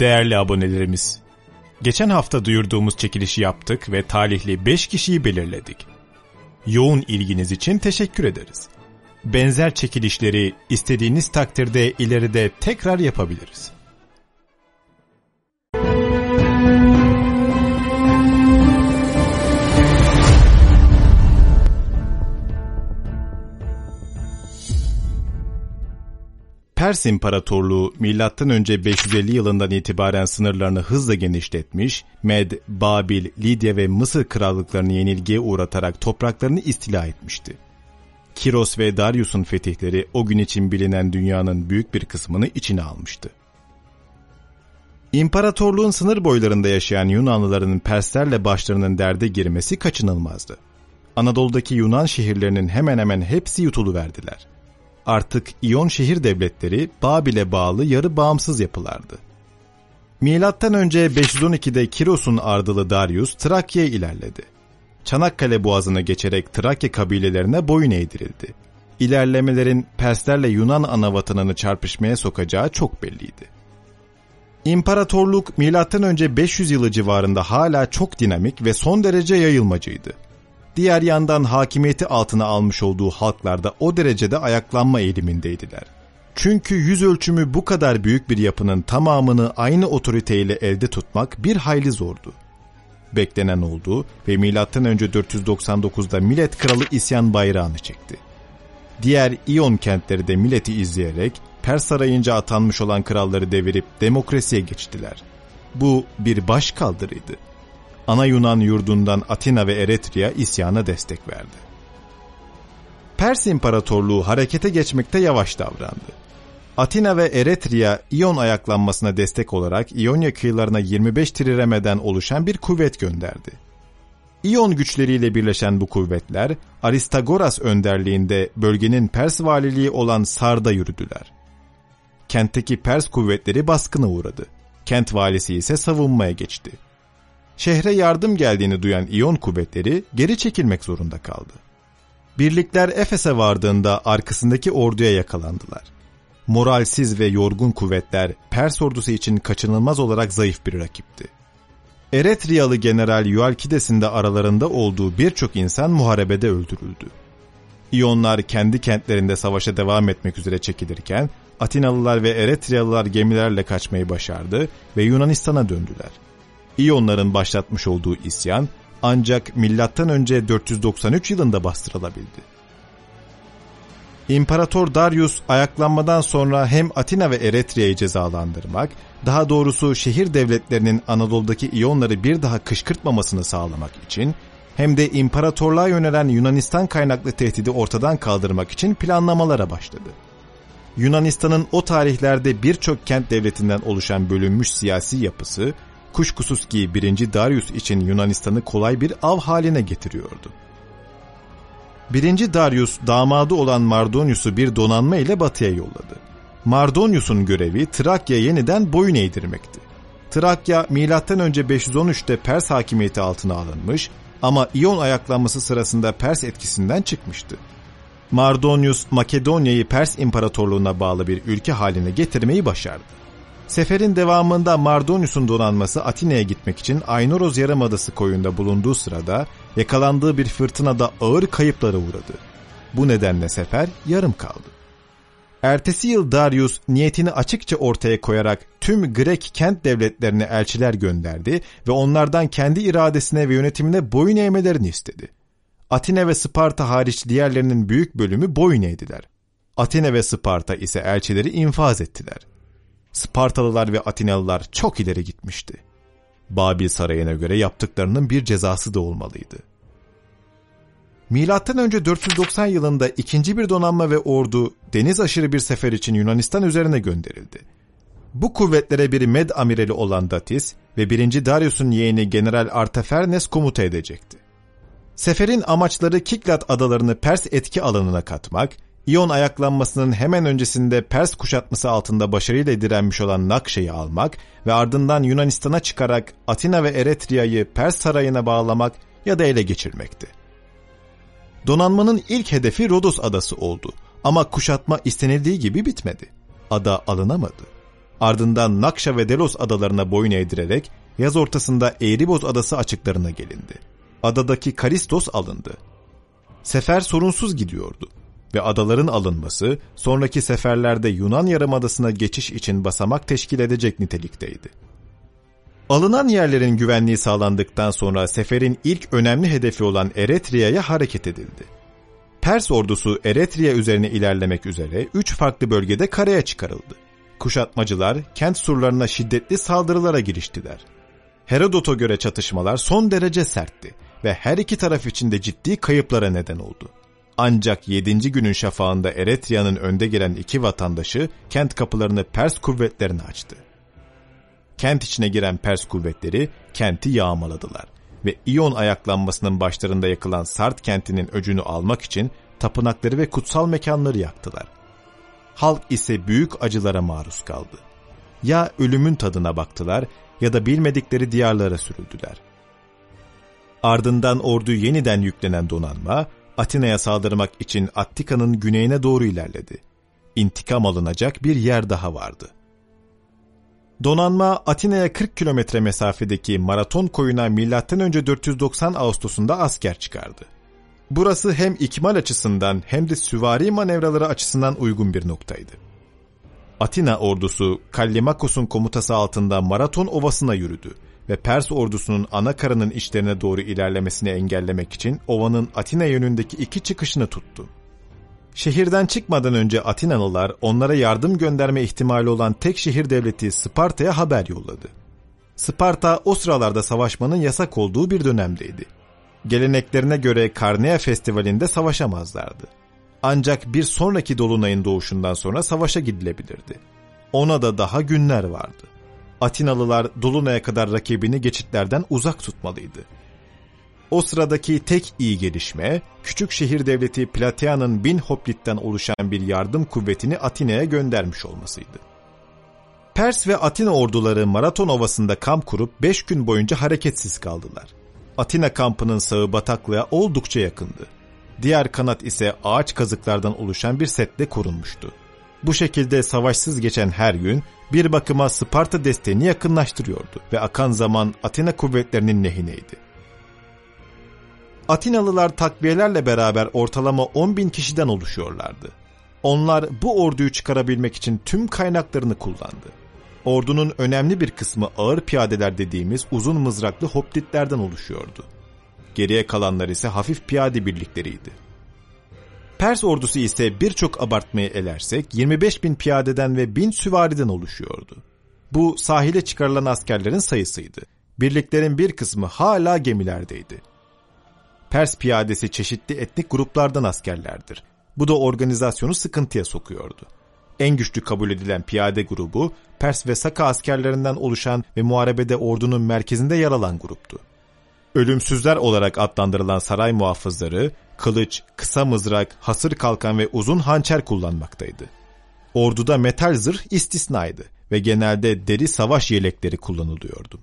Değerli abonelerimiz, geçen hafta duyurduğumuz çekilişi yaptık ve talihli 5 kişiyi belirledik. Yoğun ilginiz için teşekkür ederiz. Benzer çekilişleri istediğiniz takdirde ileride tekrar yapabiliriz. Pers İmparatorluğu M.Ö. 550 yılından itibaren sınırlarını hızla genişletmiş, Med, Babil, Lidya ve Mısır krallıklarını yenilgiye uğratarak topraklarını istila etmişti. Kiros ve Darius'un fetihleri o gün için bilinen dünyanın büyük bir kısmını içine almıştı. İmparatorluğun sınır boylarında yaşayan Yunanlıların Perslerle başlarının derde girmesi kaçınılmazdı. Anadolu'daki Yunan şehirlerinin hemen hemen hepsi yutuluverdiler artık İyon şehir devletleri Babil'e bağlı yarı bağımsız yapılardı. Milattan önce 512'de Kiros'un ardılı Darius Trakya'ya ilerledi. Çanakkale boğazını geçerek Trakya kabilelerine boyun eğdirildi. İlerlemelerin Perslerle Yunan anavatanını çarpışmaya sokacağı çok belliydi. İmparatorluk M.Ö. 500 yılı civarında hala çok dinamik ve son derece yayılmacıydı. Diğer yandan hakimiyeti altına almış olduğu halklarda o derecede ayaklanma eğilimindeydiler. Çünkü yüz ölçümü bu kadar büyük bir yapının tamamını aynı otoriteyle elde tutmak bir hayli zordu. Beklenen oldu ve M.Ö. 499'da Millet Kralı isyan bayrağını çekti. Diğer İyon kentleri de milleti izleyerek Pers sarayınca atanmış olan kralları devirip demokrasiye geçtiler. Bu bir baş kaldırıydı ana Yunan yurdundan Atina ve Eretria isyana destek verdi. Pers İmparatorluğu harekete geçmekte yavaş davrandı. Atina ve Eretria İyon ayaklanmasına destek olarak İonya kıyılarına 25 triremeden oluşan bir kuvvet gönderdi. İyon güçleriyle birleşen bu kuvvetler Aristagoras önderliğinde bölgenin Pers valiliği olan Sar'da yürüdüler. Kentteki Pers kuvvetleri baskına uğradı. Kent valisi ise savunmaya geçti şehre yardım geldiğini duyan İyon kuvvetleri geri çekilmek zorunda kaldı. Birlikler Efes'e vardığında arkasındaki orduya yakalandılar. Moralsiz ve yorgun kuvvetler Pers ordusu için kaçınılmaz olarak zayıf bir rakipti. Eretriyalı General Yualkides'in de aralarında olduğu birçok insan muharebede öldürüldü. İyonlar kendi kentlerinde savaşa devam etmek üzere çekilirken Atinalılar ve Eretriyalılar gemilerle kaçmayı başardı ve Yunanistan'a döndüler. İyonların başlatmış olduğu isyan ancak önce 493 yılında bastırılabildi. İmparator Darius ayaklanmadan sonra hem Atina ve Eretria'yı cezalandırmak, daha doğrusu şehir devletlerinin Anadolu'daki İyonları bir daha kışkırtmamasını sağlamak için hem de imparatorluğa yönelen Yunanistan kaynaklı tehdidi ortadan kaldırmak için planlamalara başladı. Yunanistan'ın o tarihlerde birçok kent devletinden oluşan bölünmüş siyasi yapısı kuşkusuz ki 1. Darius için Yunanistan'ı kolay bir av haline getiriyordu. 1. Darius damadı olan Mardonius'u bir donanma ile batıya yolladı. Mardonius'un görevi Trakya yeniden boyun eğdirmekti. Trakya M.Ö. 513'te Pers hakimiyeti altına alınmış ama İyon ayaklanması sırasında Pers etkisinden çıkmıştı. Mardonius Makedonya'yı Pers İmparatorluğu'na bağlı bir ülke haline getirmeyi başardı. Seferin devamında Mardonius'un donanması Atina'ya gitmek için Aynoros Yarımadası koyunda bulunduğu sırada yakalandığı bir fırtınada ağır kayıplara uğradı. Bu nedenle sefer yarım kaldı. Ertesi yıl Darius niyetini açıkça ortaya koyarak tüm Grek kent devletlerine elçiler gönderdi ve onlardan kendi iradesine ve yönetimine boyun eğmelerini istedi. Atina ve Sparta hariç diğerlerinin büyük bölümü boyun eğdiler. Atina ve Sparta ise elçileri infaz ettiler. Spartalılar ve Atinalılar çok ileri gitmişti. Babil sarayına göre yaptıklarının bir cezası da olmalıydı. Milattan önce 490 yılında ikinci bir donanma ve ordu deniz aşırı bir sefer için Yunanistan üzerine gönderildi. Bu kuvvetlere bir Med amirali olan Datis ve 1. Darius'un yeğeni General Artafernes komuta edecekti. Seferin amaçları Kiklat adalarını Pers etki alanına katmak İyon ayaklanmasının hemen öncesinde Pers kuşatması altında başarıyla direnmiş olan Nakşe'yi almak ve ardından Yunanistan'a çıkarak Atina ve Eretria'yı Pers sarayına bağlamak ya da ele geçirmekti. Donanmanın ilk hedefi Rodos adası oldu ama kuşatma istenildiği gibi bitmedi. Ada alınamadı. Ardından Nakşa ve Delos adalarına boyun eğdirerek yaz ortasında Eğriboz adası açıklarına gelindi. Adadaki Karistos alındı. Sefer sorunsuz gidiyordu ve adaların alınması sonraki seferlerde Yunan Yarımadası'na geçiş için basamak teşkil edecek nitelikteydi. Alınan yerlerin güvenliği sağlandıktan sonra seferin ilk önemli hedefi olan Eretria'ya hareket edildi. Pers ordusu Eretria üzerine ilerlemek üzere üç farklı bölgede karaya çıkarıldı. Kuşatmacılar kent surlarına şiddetli saldırılara giriştiler. Herodot'a göre çatışmalar son derece sertti ve her iki taraf için de ciddi kayıplara neden oldu. Ancak 7. günün şafağında Eretria'nın önde gelen iki vatandaşı kent kapılarını Pers kuvvetlerine açtı. Kent içine giren Pers kuvvetleri kenti yağmaladılar ve İyon ayaklanmasının başlarında yakılan Sart kentinin öcünü almak için tapınakları ve kutsal mekanları yaktılar. Halk ise büyük acılara maruz kaldı. Ya ölümün tadına baktılar ya da bilmedikleri diyarlara sürüldüler. Ardından ordu yeniden yüklenen donanma, Atina'ya saldırmak için Attika'nın güneyine doğru ilerledi. İntikam alınacak bir yer daha vardı. Donanma Atina'ya 40 kilometre mesafedeki Maraton koyuna M.Ö. 490 Ağustos'unda asker çıkardı. Burası hem ikmal açısından hem de süvari manevraları açısından uygun bir noktaydı. Atina ordusu Kallimakos'un komutası altında Maraton Ovası'na yürüdü ve Pers ordusunun ana karının içlerine doğru ilerlemesini engellemek için ovanın Atina yönündeki iki çıkışını tuttu. Şehirden çıkmadan önce Atinalılar onlara yardım gönderme ihtimali olan tek şehir devleti Sparta'ya haber yolladı. Sparta o sıralarda savaşmanın yasak olduğu bir dönemdeydi. Geleneklerine göre Karnea Festivali'nde savaşamazlardı. Ancak bir sonraki dolunayın doğuşundan sonra savaşa gidilebilirdi. Ona da daha günler vardı. Atinalılar dolunaya kadar rakibini geçitlerden uzak tutmalıydı. O sıradaki tek iyi gelişme, küçük şehir devleti Platea'nın bin hoplitten oluşan bir yardım kuvvetini Atina'ya göndermiş olmasıydı. Pers ve Atina orduları Maraton Ovası'nda kamp kurup 5 gün boyunca hareketsiz kaldılar. Atina kampının sağı bataklığa oldukça yakındı. Diğer kanat ise ağaç kazıklardan oluşan bir setle korunmuştu. Bu şekilde savaşsız geçen her gün bir bakıma Sparta desteğini yakınlaştırıyordu ve akan zaman Atina kuvvetlerinin lehineydi. Atinalılar takviyelerle beraber ortalama 10 bin kişiden oluşuyorlardı. Onlar bu orduyu çıkarabilmek için tüm kaynaklarını kullandı. Ordunun önemli bir kısmı ağır piyadeler dediğimiz uzun mızraklı hoplitlerden oluşuyordu. Geriye kalanlar ise hafif piyade birlikleriydi. Pers ordusu ise birçok abartmayı elersek 25 bin piyadeden ve bin süvariden oluşuyordu. Bu sahile çıkarılan askerlerin sayısıydı. Birliklerin bir kısmı hala gemilerdeydi. Pers piyadesi çeşitli etnik gruplardan askerlerdir. Bu da organizasyonu sıkıntıya sokuyordu. En güçlü kabul edilen piyade grubu Pers ve Saka askerlerinden oluşan ve muharebede ordunun merkezinde yer alan gruptu. Ölümsüzler olarak adlandırılan saray muhafızları kılıç, kısa mızrak, hasır kalkan ve uzun hançer kullanmaktaydı. Orduda metal zırh istisnaydı ve genelde deri savaş yelekleri kullanılıyordu.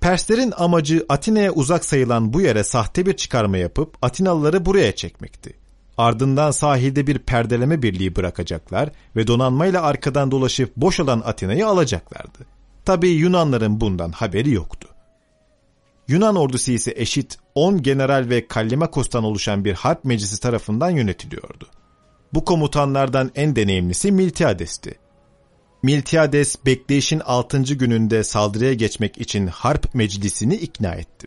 Perslerin amacı Atina'ya uzak sayılan bu yere sahte bir çıkarma yapıp Atinalıları buraya çekmekti. Ardından sahilde bir perdeleme birliği bırakacaklar ve donanmayla arkadan dolaşıp boş olan Atina'yı alacaklardı. Tabi Yunanların bundan haberi yoktu. Yunan ordusu ise eşit 10 general ve Kallimakos'tan oluşan bir harp meclisi tarafından yönetiliyordu. Bu komutanlardan en deneyimlisi Miltiades'ti. Miltiades bekleyişin 6. gününde saldırıya geçmek için harp meclisini ikna etti.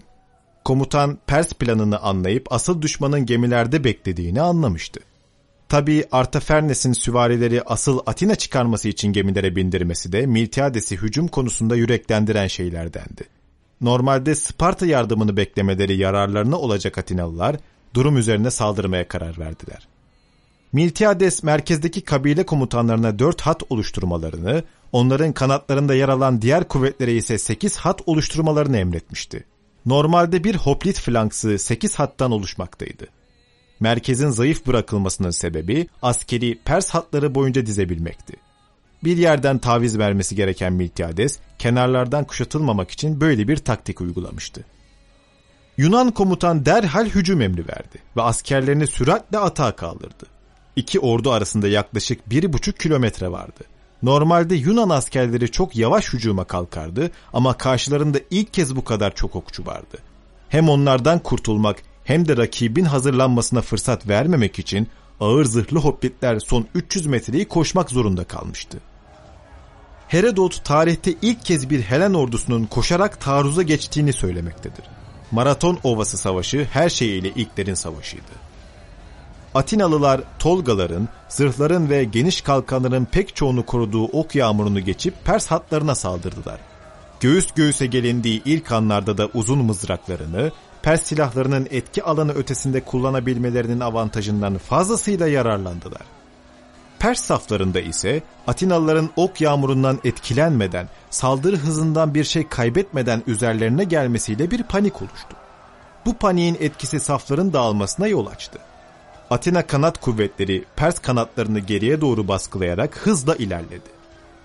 Komutan Pers planını anlayıp asıl düşmanın gemilerde beklediğini anlamıştı. Tabi Artafernes'in süvarileri asıl Atina çıkarması için gemilere bindirmesi de Miltiades'i hücum konusunda yüreklendiren şeylerdendi. Normalde Sparta yardımını beklemeleri yararlarına olacak Atinalılar durum üzerine saldırmaya karar verdiler. Miltiades merkezdeki kabile komutanlarına dört hat oluşturmalarını, onların kanatlarında yer alan diğer kuvvetlere ise sekiz hat oluşturmalarını emretmişti. Normalde bir hoplit flanksı sekiz hattan oluşmaktaydı. Merkezin zayıf bırakılmasının sebebi askeri Pers hatları boyunca dizebilmekti. Bir yerden taviz vermesi gereken Miltiades, kenarlardan kuşatılmamak için böyle bir taktik uygulamıştı. Yunan komutan derhal hücum emri verdi ve askerlerini süratle atağa kaldırdı. İki ordu arasında yaklaşık bir buçuk kilometre vardı. Normalde Yunan askerleri çok yavaş hücuma kalkardı ama karşılarında ilk kez bu kadar çok okçu vardı. Hem onlardan kurtulmak hem de rakibin hazırlanmasına fırsat vermemek için ağır zırhlı hoplitler son 300 metreyi koşmak zorunda kalmıştı. Herodot tarihte ilk kez bir Helen ordusunun koşarak taarruza geçtiğini söylemektedir. Maraton Ovası Savaşı her şeyiyle ilklerin savaşıydı. Atinalılar Tolgaların, zırhların ve geniş kalkanların pek çoğunu koruduğu ok yağmurunu geçip Pers hatlarına saldırdılar. Göğüs göğüse gelindiği ilk anlarda da uzun mızraklarını, Pers silahlarının etki alanı ötesinde kullanabilmelerinin avantajından fazlasıyla yararlandılar. Pers saflarında ise Atinalıların ok yağmurundan etkilenmeden, saldırı hızından bir şey kaybetmeden üzerlerine gelmesiyle bir panik oluştu. Bu paniğin etkisi safların dağılmasına yol açtı. Atina kanat kuvvetleri Pers kanatlarını geriye doğru baskılayarak hızla ilerledi.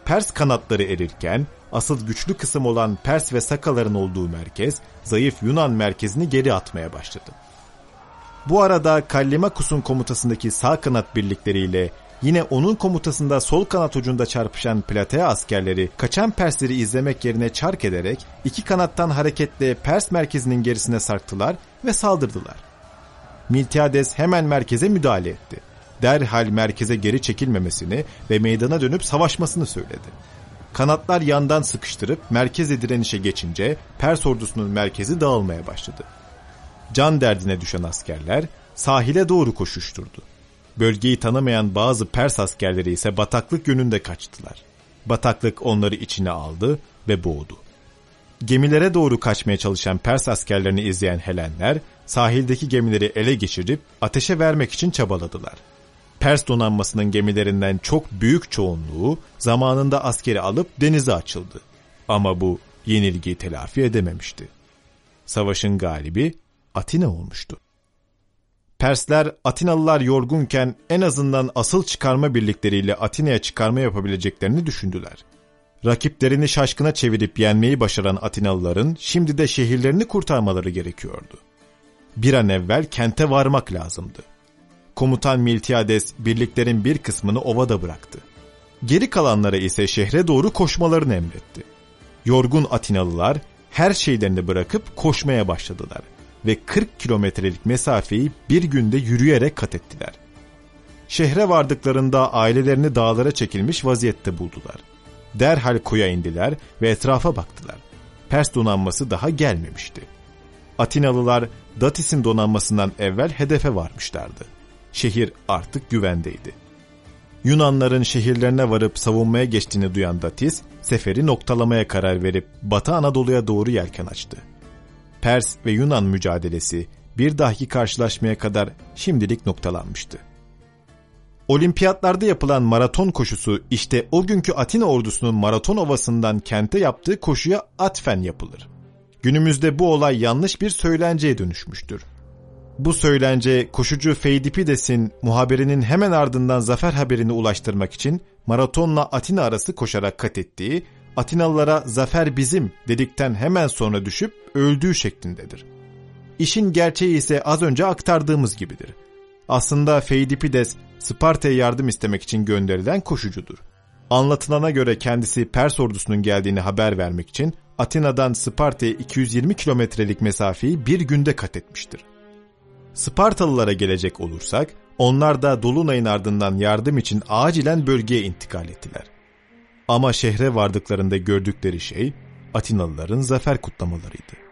Pers kanatları erirken asıl güçlü kısım olan Pers ve Sakaların olduğu merkez zayıf Yunan merkezini geri atmaya başladı. Bu arada Kallimakus'un komutasındaki sağ kanat birlikleriyle yine onun komutasında sol kanat ucunda çarpışan Platea askerleri kaçan Persleri izlemek yerine çark ederek iki kanattan hareketle Pers merkezinin gerisine sarktılar ve saldırdılar. Miltiades hemen merkeze müdahale etti. Derhal merkeze geri çekilmemesini ve meydana dönüp savaşmasını söyledi. Kanatlar yandan sıkıştırıp merkeze direnişe geçince Pers ordusunun merkezi dağılmaya başladı. Can derdine düşen askerler sahile doğru koşuşturdu. Bölgeyi tanımayan bazı Pers askerleri ise bataklık yönünde kaçtılar. Bataklık onları içine aldı ve boğdu. Gemilere doğru kaçmaya çalışan Pers askerlerini izleyen Helenler sahildeki gemileri ele geçirip ateşe vermek için çabaladılar. Pers donanmasının gemilerinden çok büyük çoğunluğu zamanında askeri alıp denize açıldı. Ama bu yenilgiyi telafi edememişti. Savaşın galibi Atina olmuştu. Persler Atinalılar yorgunken en azından asıl çıkarma birlikleriyle Atina'ya çıkarma yapabileceklerini düşündüler. Rakiplerini şaşkına çevirip yenmeyi başaran Atinalıların şimdi de şehirlerini kurtarmaları gerekiyordu. Bir an evvel kente varmak lazımdı. Komutan Miltiades birliklerin bir kısmını ovada bıraktı. Geri kalanlara ise şehre doğru koşmalarını emretti. Yorgun Atinalılar her şeylerini bırakıp koşmaya başladılar ve 40 kilometrelik mesafeyi bir günde yürüyerek kat ettiler. Şehre vardıklarında ailelerini dağlara çekilmiş vaziyette buldular. Derhal koya indiler ve etrafa baktılar. Pers donanması daha gelmemişti. Atinalılar Datis'in donanmasından evvel hedefe varmışlardı. Şehir artık güvendeydi. Yunanların şehirlerine varıp savunmaya geçtiğini duyan Datis, seferi noktalamaya karar verip Batı Anadolu'ya doğru yelken açtı. Pers ve Yunan mücadelesi bir dahaki karşılaşmaya kadar şimdilik noktalanmıştı. Olimpiyatlarda yapılan maraton koşusu işte o günkü Atina ordusunun maraton ovasından kente yaptığı koşuya atfen yapılır. Günümüzde bu olay yanlış bir söylenceye dönüşmüştür. Bu söylence koşucu Feydipides'in muhabirinin hemen ardından zafer haberini ulaştırmak için maratonla Atina arası koşarak kat ettiği, Atinalılara zafer bizim dedikten hemen sonra düşüp öldüğü şeklindedir. İşin gerçeği ise az önce aktardığımız gibidir. Aslında Feydipides Sparta'ya yardım istemek için gönderilen koşucudur. Anlatılana göre kendisi Pers ordusunun geldiğini haber vermek için Atina'dan Sparta'ya 220 kilometrelik mesafeyi bir günde kat etmiştir. Spartalılara gelecek olursak, onlar da Dolunay'ın ardından yardım için acilen bölgeye intikal ettiler. Ama şehre vardıklarında gördükleri şey Atinalıların zafer kutlamalarıydı.